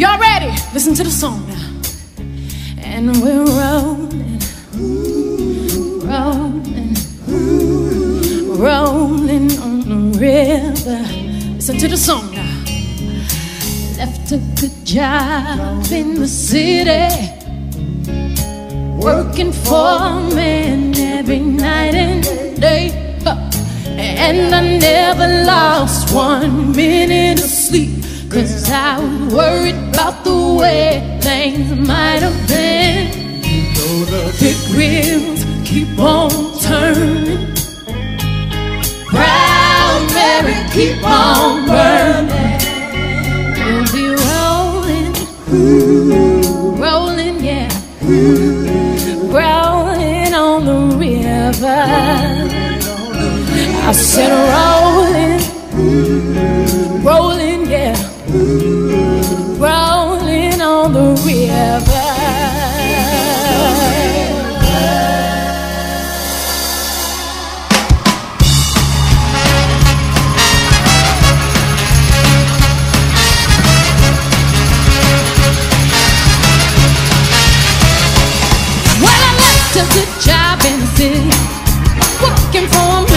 y'all ready, listen to the song now. And we're rolling, rolling, rolling on the river. Listen to the song now. Left a good job in the city working for me every night and day. And I never lost one minute of sleep, Cause I was worried about the way things might have been. You know the big wheels keep on turning. Proud Mary, keep on burning. We'll be rolling, rolling, yeah. Rolling on the river. I said, roll. good job in the city, working for me.